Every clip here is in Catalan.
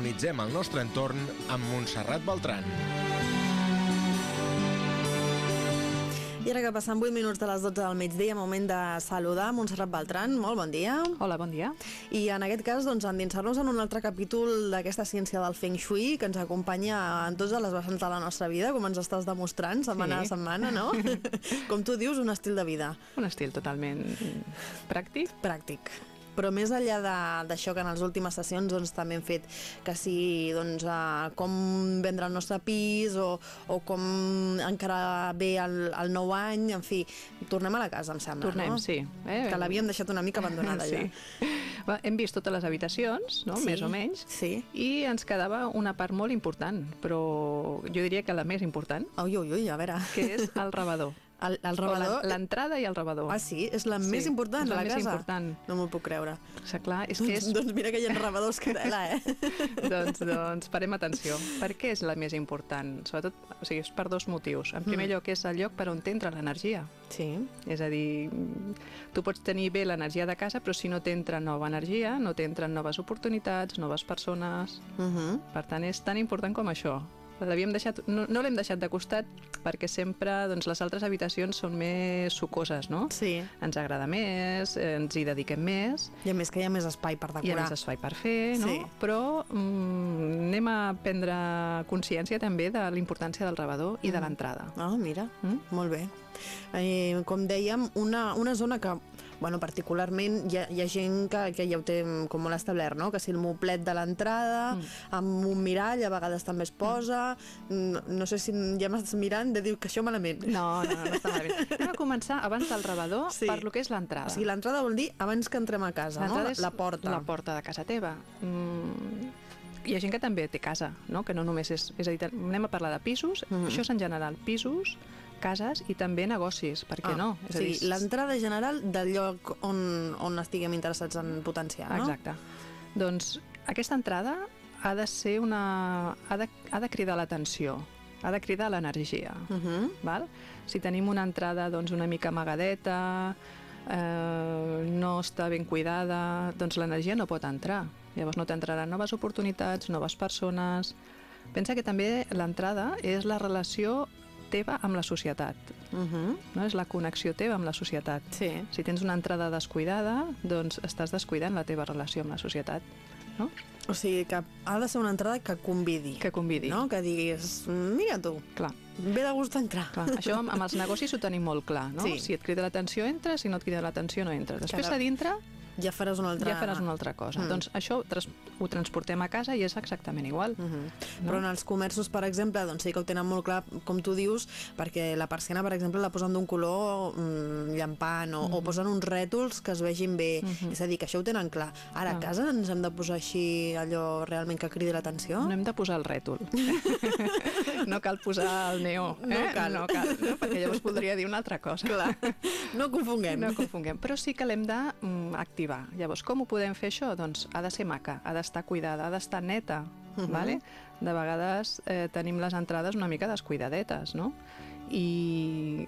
harmonitzem el nostre entorn amb Montserrat Beltran. I ara que passen 8 minuts de les 12 del migdia, moment de saludar Montserrat Beltran. Molt bon dia. Hola, bon dia. I en aquest cas, doncs, endinsar-nos en un altre capítol d'aquesta ciència del Feng Shui que ens acompanya en totes les vessants de la nostra vida, com ens estàs demostrant setmana Sí. a setmana, no? com tu dius, un estil de vida Un estil totalment pràctic. pràctic. Però més enllà d'això que en les últimes sessions doncs, també hem fet que si doncs, uh, com vendre el nostre pis o, o com encara bé el, el nou any, en fi, tornem a la casa, em sembla, Tornem, no? sí. Eh? Que l'havíem deixat una mica abandonada sí. ja. Va, hem vist totes les habitacions, no? Sí, més o menys, sí. i ens quedava una part molt important, però jo diria que la més important, Ui, ui, ui, a veure. que és el rebador. El, el rebador... la- L'entrada i el rebador. Ah, sí? És la Sí, més important és de la la més casa? important. No m'ho puc creure. Sí, clar, és que és... Doncs, doncs mira que hi ha rebadors que tela, eh? doncs, doncs parem atenció. Per què és la més important? Sobretot, o sigui, és per dos motius. En primer Mm. lloc, és el lloc per on t'entra l'energia. Sí. És a dir, tu pots tenir bé l'energia de casa, però si no t'entra nova energia, no t'entren noves oportunitats, noves persones... Uh -huh. Per tant, és tan important com això. L'havíem deixat, no, no l'hem deixat de costat perquè sempre doncs, les altres habitacions són més sucoses, no? Sí. Ens agrada més, eh, ens hi dediquem més, I a més que hi ha més espai per hi ha decorar. més espai per fer, no? Sí. Però mm, anem a prendre consciència també de la importància del rebador i de l'entrada. Ah, mira, Mm? molt bé. Eh, com dèiem, una, una zona que bueno, particularment hi ha, hi ha gent que, que ja ho té com molt establert, no? que si el moplet de l'entrada, Mm. amb un mirall, a vegades també es posa, no, no sé si ja m'estàs mirant de dir que això malament. No, no, no està malament. Anem a començar abans del rebador Sí. per lo que és l'entrada. O sigui, l'entrada vol dir abans que entrem a casa, no? La, la porta. La porta de casa teva. Mm, hi ha gent que també té casa, no? que no només és... És a dir, anem a parlar de pisos, Mhm. això és en general, pisos, cases i també negocis, per què Ah, no? És a dir, l'entrada general del lloc on, on estiguem interessats en potenciar, no? Exacte. Doncs aquesta entrada ha de ser una... ha de, ha de cridar l'atenció, ha de cridar l'energia. Uh -huh. val? Si tenim una entrada doncs, una mica amagadeta, eh, no està ben cuidada, doncs l'energia no pot entrar. Llavors no t'entraran noves oportunitats, noves persones... Pensa que també l'entrada és la relació teva amb la societat, Uh -huh. no? és la connexió teva amb la societat. Sí. Si tens una entrada descuidada, doncs estàs descuidant la teva relació amb la societat. No? O sigui, que ha de ser una entrada que convidi. Que convidi. No? Que diguis, mira tu, Clar, ve de gust entrar. clar. Això amb, amb els negocis ho tenim molt clar, no? Sí. Si et crida l'atenció, entres, si no et crida l'atenció, no entres. Després a dintre Ja faràs una altra... ja faràs una altra cosa. Mm. Mm. Doncs això trans ho transportem a casa i és exactament igual. Uh -huh. No? Però en els comerços, per exemple, doncs sí que ho tenen molt clar, com tu dius, perquè la persiana, per exemple, la posen d'un color mm, llampant o, o posen uns rètols que es vegin bé. Mhm. És a dir, que això ho tenen clar. Ara, a casa ens hem de posar així allò realment que cridi l'atenció? No hem de posar el rètol. no cal posar el neó. Eh? No cal. No cal, no? perquè llavors podria dir una altra cosa. Clar, no confonguem. No confonguem, però sí que l'hem d'activar. Llavors, com ho podem fer això? Doncs ha de ser maca, ha d'estar cuidada, ha d'estar neta, uh Mhm. -huh. vale? De vegades eh, tenim les entrades una mica descuidadetes, no? I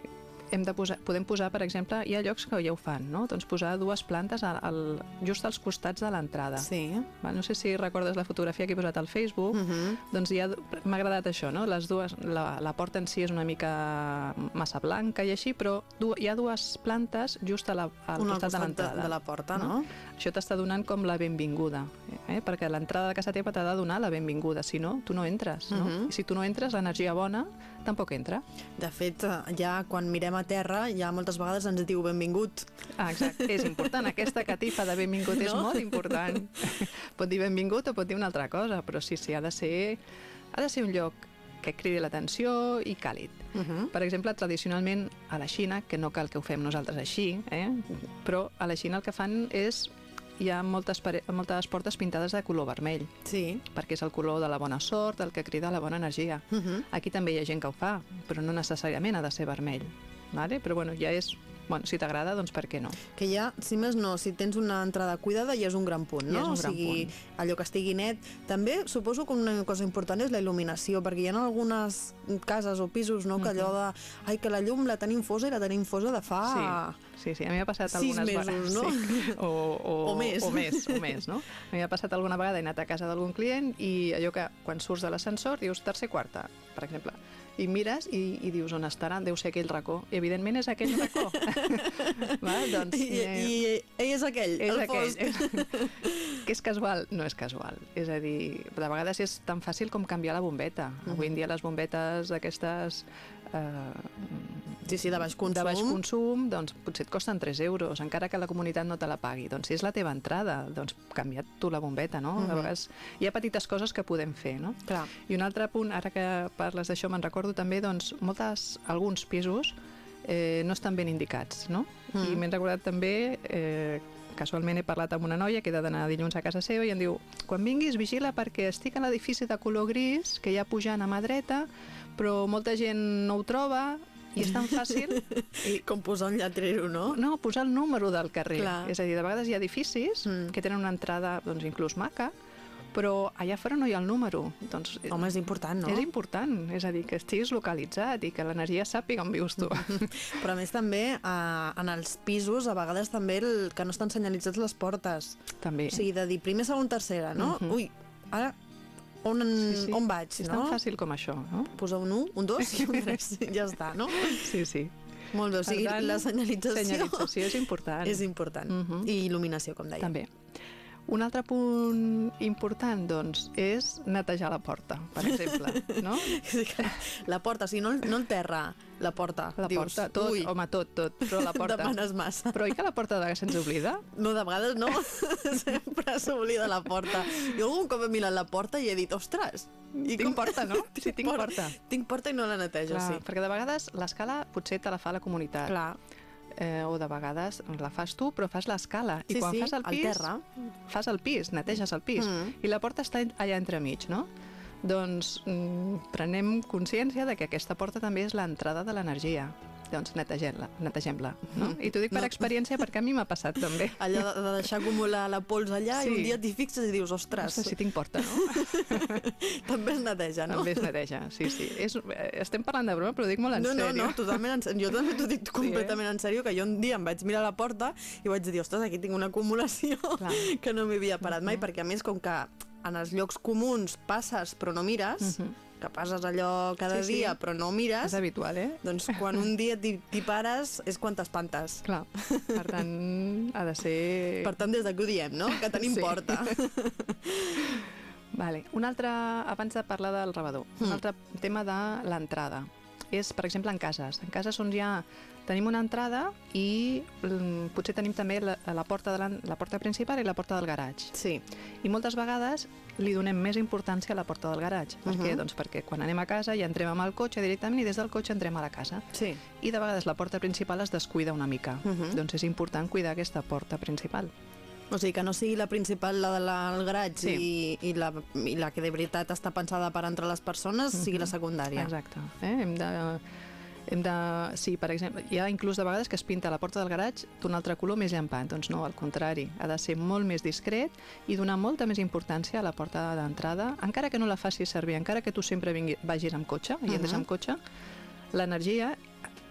hem de posar, podem posar, per exemple, hi ha llocs que ja ho fan, no? Doncs posar dues plantes al, al, just als costats de l'entrada. Sí. Va, No sé si recordes la fotografia que he posat al Facebook, Uh -huh. doncs ja m'ha agradat això, no? Les dues, la, la porta en si és una mica massa blanca i així, però du, hi ha dues plantes just a la, al Una al costat, de costat l'entrada. de- de la porta, no? Això t'està donant com la benvinguda, eh? perquè l'entrada de casa teva t'ha de donar la benvinguda, si no, tu no entres, no? Mhm. I si tu no entres, l'energia bona tampoc entra. De fet, eh, ja quan mirem a terra, ja moltes vegades ens diu benvingut. Ah, exacte, és important. Aquesta catifa de benvingut és No? molt important. pot dir benvingut o pot dir una altra cosa, però sí, sí, ha de ser, ha de ser un lloc que cridi l'atenció i càlid. Uh -huh. Per exemple, tradicionalment a la Xina, que no cal que ho fem nosaltres així, eh? però a la Xina el que fan és hi ha moltes, moltes portes pintades de color vermell, Sí. perquè és el color de la bona sort, el que crida la bona energia. Uh -huh. Aquí també hi ha gent que ho fa, però no necessàriament ha de ser vermell. vale? però bueno, ja és bueno, si t'agrada, doncs per què no? Que ja, si més no, si tens una entrada cuidada ja és un gran punt, no? Ja és un o gran sigui, punt. allò que estigui net. També suposo que una cosa important és la il·luminació, perquè hi ha algunes cases o pisos, no?, que allò de... Ai, que la llum la tenim fosa i la tenim fosa de fa... Sí, sí, sí. A mi m'ha passat Sis algunes mesos, vegades. no? Sí. O, o, O més. O més, o més, no? A mi m'ha passat alguna vegada, he anat a casa d'algun client i allò que quan surts de l'ascensor dius tercer quarta, per exemple, i mires i, i dius on estarà, deu ser aquell racó. I evidentment és aquell racó. Va, doncs, I, eh, i ell és aquell, és el aquell. fosc. que és casual? No és casual. És a dir, de vegades és tan fàcil com canviar la bombeta. Avui en dia les bombetes aquestes eh, Sí, sí, de baix consum. de baix consum, doncs potser et costen 3 euros, encara que la comunitat no te la pagui. Doncs si és la teva entrada, doncs canvia't tu la bombeta, no? Mhm. A vegades hi ha petites coses que podem fer, no? Clar. I un altre punt, ara que parles d'això, me'n recordo també, doncs, moltes, alguns pisos eh, no estan ben indicats, no? Mm. I m'he recordat també, eh, casualment he parlat amb una noia que he d'anar dilluns a casa seva i em diu, quan vinguis vigila perquè estic en l'edifici de color gris, que hi ha pujant a mà dreta, però molta gent no ho troba i és tan fàcil I com posar un lletrero, no? no, posar el número del carrer. Clar. És a dir, de vegades hi ha edificis Mm. que tenen una entrada doncs, inclús maca, però allà fora no hi ha el número. Doncs, Home, és important, no? És important, és a dir, que estiguis localitzat i que l'energia sàpiga on vius tu. Però a més també eh, en els pisos a vegades també el, que no estan senyalitzats les portes. també. O sigui, de dir primer, segon, tercera, no? Mhm. Ui, ara on, Sí, sí. on vaig, és no? tan fàcil com això, no? Posar un 1, un 2 i un 3, ja està, no? Sí, sí. Molt bé, o sigui, tant, la senyalització, Senyalització és important. és important. Mhm. I il·luminació, com deia. També. Un altre punt important, doncs, és netejar la porta, per exemple, no? La porta, o sigui, no, no el terra, la porta. La Dius, porta, tot, ui, home, tot, tot, però la porta... demanes massa. Però oi que la porta de vegades se'ns oblida? No, de vegades no. Sempre s'oblida la porta. Jo algun cop he mirat la porta i he dit, ostres, i Tinc porta, no? Sí, tinc por- porta. Tinc porta i no la netejo, Clar, sí. perquè de vegades l'escala potser te la fa la comunitat. Clar. Eh, o de vegades la fas tu, però fas l'escala. I Sí, quan sí, fas el pis, terra. fas el pis, neteges el pis. Mm. I la porta està allà entremig, no? Doncs mm, prenem consciència de que aquesta porta també és l'entrada de l'energia. Doncs netegem-la, netegem-la. No? I t'ho dic per No. experiència perquè a mi m'ha passat també. Allò de, de deixar acumular la pols allà Sí. i un dia t'hi fixes i dius, ostres, Ostres, si tinc porta, no? també es neteja, no? També es neteja, sí, sí. És, eh, estem parlant de broma, però ho dic molt en no, no, sèrio. no, totalment en sèrio. Jo també t'ho dic completament eh? en sèrio, que jo un dia em vaig mirar a la porta i vaig dir, ostres, aquí tinc una acumulació Clar. que no m'hi havia parat mai, perquè a més, com que en els llocs comuns passes però no mires, que passes allò cada Sí, sí. dia però no mires, És habitual, eh? doncs quan un dia t'hi pares és quan t'espantes. Clar, per tant, ha de ser... Per tant, des d'aquí ho diem, no? Que tenim Sí. porta. Vale. Un altre, abans de parlar del rebedor, un Mm. altre tema de l'entrada. És, per exemple, en cases. En cases on ja tenim una entrada i mm, potser tenim també la, la, porta de la, la porta principal i la porta del garatge. Sí. I moltes vegades li donem més importància a la porta del garatge. Per què? Mhm. Doncs perquè quan anem a casa ja entrem amb el cotxe directament i des del cotxe entrem a la casa. Sí. I de vegades la porta principal es descuida una mica. Mhm. Doncs és important cuidar aquesta porta principal. O sigui, que no sigui la principal, la del garatge, Sí. i, i, la, i la que de veritat està pensada per entrar les persones, sigui la secundària. Exacte. Eh? Hem de... Hem de... Sí, per exemple, hi ha inclús de vegades que es pinta la porta del garatge d'un altre color més llampant. Doncs no, al contrari. Ha de ser molt més discret i donar molta més importància a la porta d'entrada, encara que no la facis servir, encara que tu sempre vingui, vagis amb cotxe i entres Mhm. amb cotxe, l'energia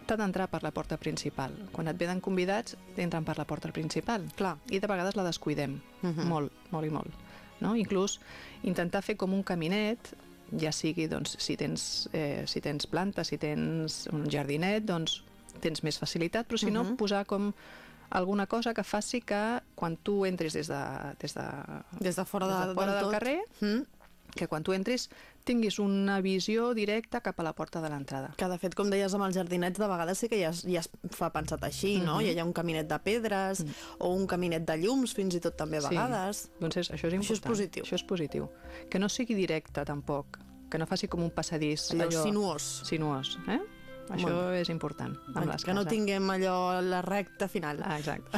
t'ha d'entrar per la porta principal. Quan et venen convidats, entren per la porta principal. Clar. I de vegades la descuidem, Mhm. molt, molt i molt. No? Inclús intentar fer com un caminet, ja sigui doncs, si, tens, eh, si tens plantes, si tens un jardinet, doncs tens més facilitat, però si no, Mhm. posar com alguna cosa que faci que quan tu entris des de, des de, Des de fora, des de, de fora del tot. carrer, Mm? Que quan tu entris tinguis una visió directa cap a la porta de l'entrada. Que de fet, com deies amb els jardinets, de vegades sí que ja es, ja es fa pensat així, no? Mhm. Ja hi ha un caminet de pedres o un caminet de llums, fins i tot també a Sí. vegades. Doncs és, això és Això important. és positiu. Això és positiu. Que no sigui directe, tampoc. Que no faci com un passadís. Allò sinuós. Sinuós, eh? Això Molt és important. Amb les que no tinguem allò la recta final. Ah, exacte.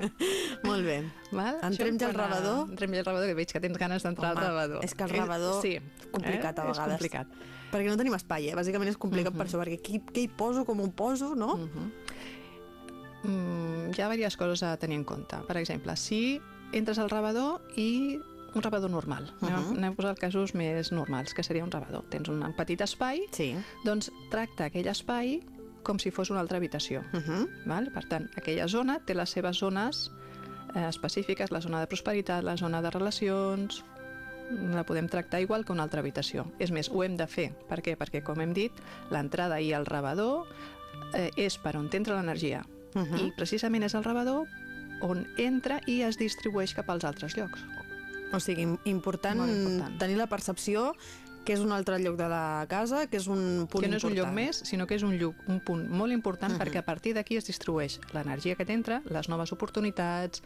Molt bé. Val? Entrem ja al a- ravador? Entrem ja al ravador, que veig que tens ganes d'entrar al ravador. és que el ravador, Sí. complicat a eh? vegades. És complicat. Perquè no tenim espai, eh? Bàsicament és complicat per això, perquè què, què hi poso, com ho poso, no? Mm, hi ha diverses coses a tenir en compte. Per exemple, si entres al ravador i un ravador normal. Uh -huh. Mhm. anem, a posar casos més normals, que seria un ravador. Tens un petit espai, Sí. doncs tracta aquell espai com si fos una altra habitació. Uh -huh. Val? Per tant, aquella zona té les seves zones eh, específiques, la zona de prosperitat, la zona de relacions, la podem tractar igual que una altra habitació. És més, ho hem de fer. Per què? Perquè, com hem dit, l'entrada i el ravador eh, és per on t'entra l'energia. Uh -huh. I precisament és el ravador on entra i es distribueix cap als altres llocs. O sigui, im- important, Molt important. tenir la percepció que és un altre lloc de la casa, que és un punt que no és un lloc important. més, sinó que és un, lloc, un punt molt important Mhm. perquè a partir d'aquí es distribueix l'energia que t'entra, les noves oportunitats,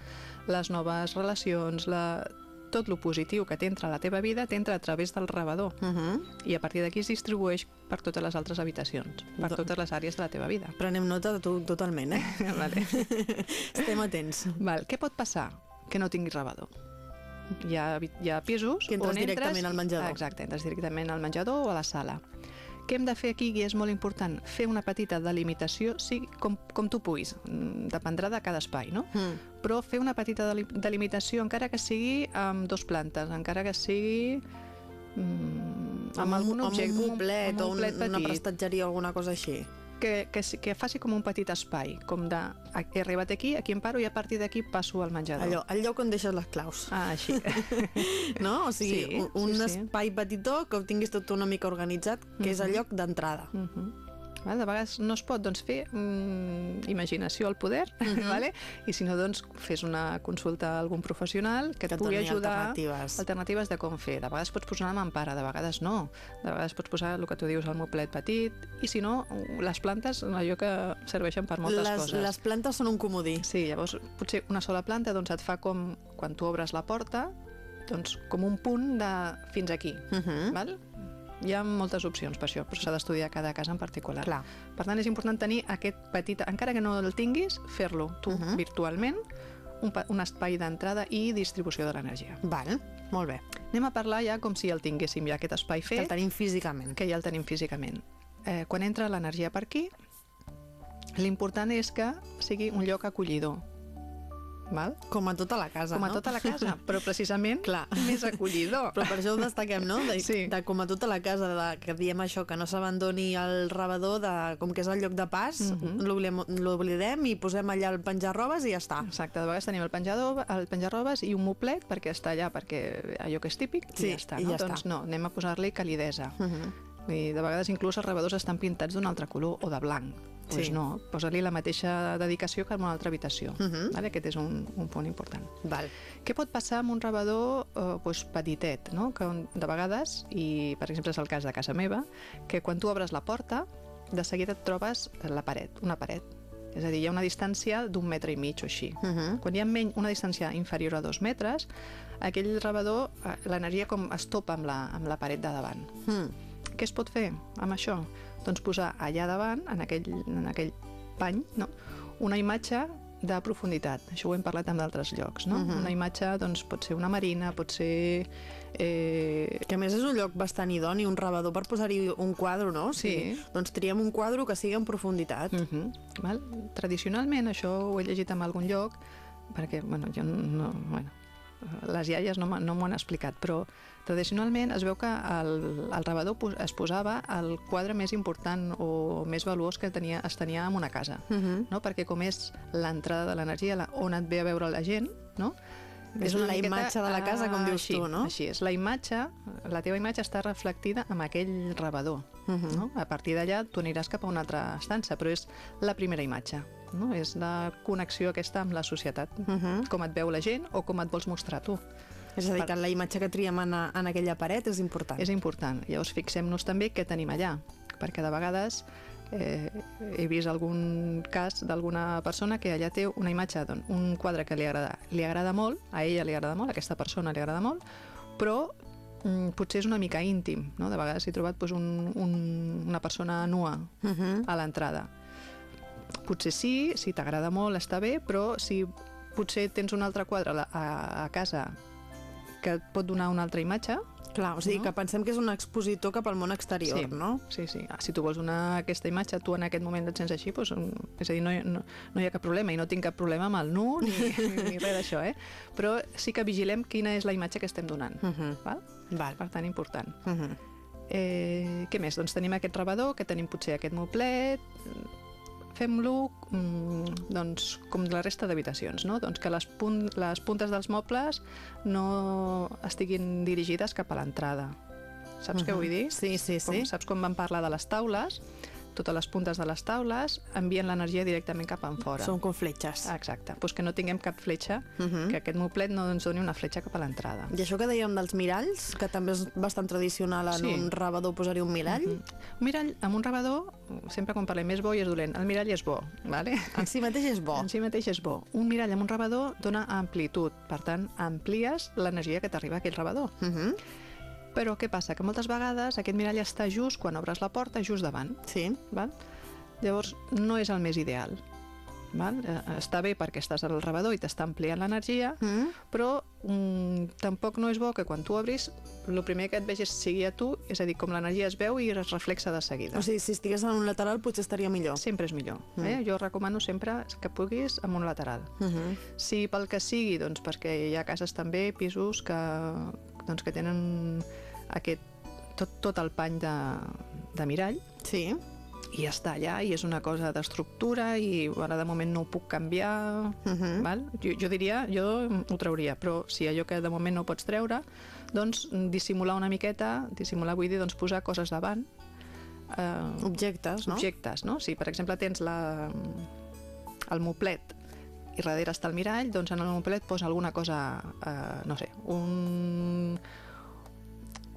les noves relacions, la... tot lo positiu que t'entra a la teva vida t'entra a través del ravador Uh -huh. i a partir d'aquí es distribueix per totes les altres habitacions, per Do- totes les àrees de la teva vida. Prenem nota de tu totalment, eh? vale. Estem atents. Val. Què pot passar? Que no tinguis ravador. Hi ha, hi ha pisos Que entres on entres... directament al menjador. Exacte, entres directament al menjador o a la sala. Què hem de fer aquí, i és molt important? Fer una petita delimitació, sigui com, com tu puguis, mm, dependrà de cada espai, no? Mm. Però fer una petita deli- delimitació, encara que sigui amb dos plantes, encara que sigui mm, amb, algun amb objecte, un moplet amb o un un, moplet una prestatgeria o alguna cosa així. Que, que, que faci com un petit espai, com de he arribat aquí, aquí em paro i a partir d'aquí passo al menjador. Allò, el lloc on deixes les claus. Ah, així. No? O sigui, Sí, un, un sí, sí. espai petitó que ho tinguis tot una mica organitzat, que és el lloc d'entrada. Uh -huh. Val? De vegades no es pot doncs, fer mm, imaginació al poder, Mhm. vale? i si no, doncs, fes una consulta a algun professional que et Que et pugui ajudar alternatives. alternatives de com fer. De vegades pots posar una mampara, de vegades no. De vegades pots posar el que tu dius, el moplet petit, i si no, les plantes, allò que serveixen per moltes les, coses. les plantes són un comodí. Sí, llavors potser una sola planta doncs, et fa com, quan tu obres la porta, doncs, com un punt de fins aquí. Uh -huh. Val? Hi ha moltes opcions per això, però s'ha d'estudiar cada cas en particular. Clar. Per tant, és important tenir aquest petit, encara que no el tinguis, fer-lo tu Uh -huh. virtualment, un, un espai d'entrada i distribució de l'energia. Val, molt bé. Anem a parlar ja com si el tinguéssim ja aquest espai Que el fet, tenim físicament. que ja el tenim físicament. Eh, quan entra l'energia per aquí, l'important és que sigui un lloc acollidor. Val? Com a tota la casa, Com a no? tota la casa, però precisament Clar. més acollidor. Però per això ho destaquem, no? De, Sí. de com a tota la casa, de, que diem això, que no s'abandoni el rebedor, de, com que és el lloc de pas, Mhm. l'oblidem- l'oblidem i posem allà el penjar robes i ja està. Exacte, de vegades tenim el penjador, el penjar-robes i un moplet perquè està allà, perquè allò que és típic, Sí, i ja està. i No? ja doncs està. no, anem a posar-li calidesa. Uh -huh. I de vegades inclús els rebedors estan pintats d'un altre color o de blanc. Sí. Doncs no, posa-li la mateixa dedicació que en una altra habitació. Mhm. vale? Aquest és un, un punt important. Val. Què pot passar amb un rebedor eh, doncs, petitet, no? que un- de vegades, i per exemple és el cas de casa meva, que quan tu obres la porta, de seguida et trobes la paret, una paret. És a dir, hi ha una distància d'un metre i mig o així. Uh -huh. Quan hi ha menys, una distància inferior a dos metres, aquell rebedor, eh, l'energia com es topa amb la, amb la paret de davant. Mm. Què es pot fer amb això? Doncs posar allà davant, en aquell, en aquell pany, no? una imatge de profunditat. Això ho hem parlat en d'altres llocs. No? Mhm. Una imatge doncs, pot ser una marina, pot ser... Eh, Que a més és un lloc bastant idoni, un rebedor per posar-hi un quadre, no? O sigui, Sí. Doncs triem un quadre que sigui en profunditat. uh -huh, val? Tradicionalment, això ho he llegit en algun lloc, perquè bueno, jo no, bueno, les iaies no, no m'ho han explicat, però tradicionalment es veu que el, el rebedor es posava el quadre més important o més valuós que tenia, es tenia en una casa. Uh -huh. no? perquè com és l'entrada de l'energia, la- on et ve a veure la gent, no? És la imatge de la casa, com dius així, tu, no? Així és. La imatge, la teva imatge està reflectida amb aquell rebedor. Uh -huh. no? A partir d'allà tu aniràs cap a una altra estança, però és la primera imatge. No? És la connexió aquesta amb la societat. Uh -huh. Com et veu la gent o com et vols mostrar tu. És a dir, que la imatge que triem en, en aquella paret és important. És important. Llavors fixem-nos també què tenim allà, perquè de vegades eh, he vist algun cas d'alguna persona que allà té una imatge, doncs, un quadre que li agrada, li agrada molt, a ella li agrada molt, a aquesta persona li agrada molt, però mm, potser és una mica íntim, no? De vegades he trobat doncs, un, un, una persona nua Uh -huh. a l'entrada. Potser sí, si t'agrada molt està bé, però si potser tens un altre quadre a, a, casa que et pot donar una altra imatge, Clar, o sigui No? que pensem que és un expositor cap al món exterior, Sí. no? Sí, sí. Ah, Si tu vols una, aquesta imatge, tu en aquest moment et sents així, doncs, mm, és a dir, no, no, no hi ha cap problema, i no tinc cap problema amb el nu ni, ni res d'això, eh? Però sí que vigilem quina és la imatge que estem donant. Uh -huh. Val? Val. Per tant, important. Uh -huh. Eh, què més? Doncs tenim aquest rebador, que tenim potser aquest moplet, fem-lo mm, doncs, com la resta d'habitacions, no? doncs que les, punt, les puntes dels mobles no estiguin dirigides cap a l'entrada. Saps què Mhm. vull dir? Sí, sí, sí. Com, saps quan vam parlar de les taules? Totes les puntes de les taules envien l'energia directament cap enfora. Són com fletxes. Exacte. Doncs que no tinguem cap fletxa, Uh -huh. que aquest moplet no ens doni una fletxa cap a l'entrada. I això que dèiem dels miralls, que també és bastant tradicional en Sí. un rebador posar-hi un mirall, Mhm. Un mirall, amb un rebador, sempre quan parlem és bo i és dolent. El mirall és bo, vale? en si mateix és bo. En si mateix és bo. Un mirall amb un rebador dona amplitud, per tant, amplies l'energia que t'arriba a aquell rebador. Uh -huh. Però què passa? Que moltes vegades aquest mirall està just quan obres la porta, just davant. Sí. Val? Llavors, no és el més ideal. Val? Eh, Està bé perquè estàs al rebador i t'està ampliant l'energia, Mm. però mm, tampoc no és bo que quan tu obris el primer que et vegis sigui a tu, és a dir, com l'energia es veu i es reflexa de seguida. O sigui, si estigués en un lateral potser estaria millor. Sempre és millor. Eh? Jo recomano sempre que puguis amb un lateral. Uh -huh. Si pel que sigui, doncs perquè hi ha cases també, pisos que, doncs, que tenen aquest, tot, tot el pany de, de mirall, Sí. i està allà, i és una cosa d'estructura, i ara de moment no ho puc canviar, Uh -huh. val? Jo, jo diria, jo ho trauria, però si allò que de moment no pots treure, doncs dissimular una miqueta, dissimular vull dir doncs posar coses davant, eh, Objectes, no? objectes, no? Si, per exemple, tens la, el moplet i darrere està el mirall, doncs en el moplet posa alguna cosa, eh, no sé, un,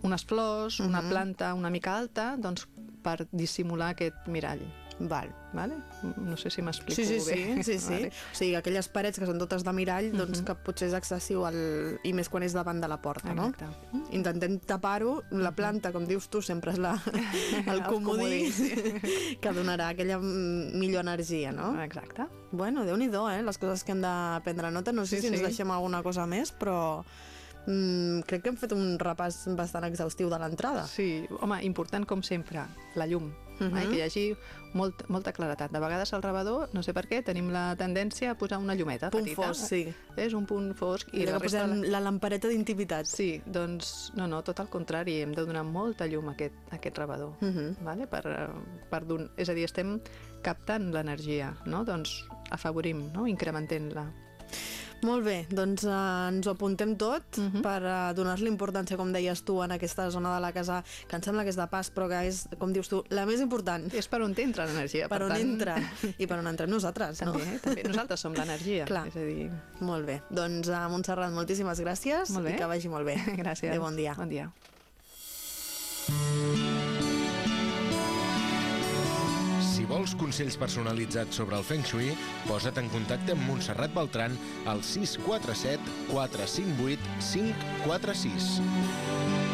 unes flors, una Mhm. planta una mica alta, doncs per dissimular aquest mirall. Val. Vale? No sé si m'explico Sí, sí, sí, bé. sí, sí. Vale. O sigui, aquelles parets que són totes de mirall, doncs Mhm. que potser és excessiu, el... i més quan és davant de la porta, no? Exacte. Intentem tapar-ho, la planta, com dius tu, sempre és la, el comodí que donarà aquella mm, millor energia, no? Exacte. Bueno, déu nhi eh? Les coses que hem de prendre nota. No sé Sí, si ens sí. deixem alguna cosa més, però mm, crec que hem fet un repàs bastant exhaustiu de l'entrada. Sí, home, important com sempre, la llum. Mhm. eh? Que hi hagi molt, molta claretat. De vegades al rebador, no sé per què, tenim la tendència a posar una llumeta Punt petita. fosc, sí. És un punt fosc. I I la posem la- la lampareta d'intimitat. Sí, doncs no, no, tot el contrari, hem de donar molta llum a aquest, a aquest rebador. Mhm. Vale? Per, per don... És a dir, estem captant l'energia, no? Doncs afavorim, no? incrementem-la. Molt bé, doncs eh, ens ho apuntem tot Mhm. per eh, donar-li importància, com deies tu, en aquesta zona de la casa, que em sembla que és de pas, però que és, com dius tu, la més important. És per on t'entra l'energia. Per on tant, entra i per on entrem nosaltres, També, no? eh? també. Nosaltres som l'energia. Clar. És a dir, Molt bé, doncs a Montserrat, moltíssimes gràcies i que vagi molt bé. gràcies. Adéu, bon dia. Bon dia. Vols consells personalitzats sobre el Feng Shui, posa't en contacte amb Montserrat Beltran al 647 458 546.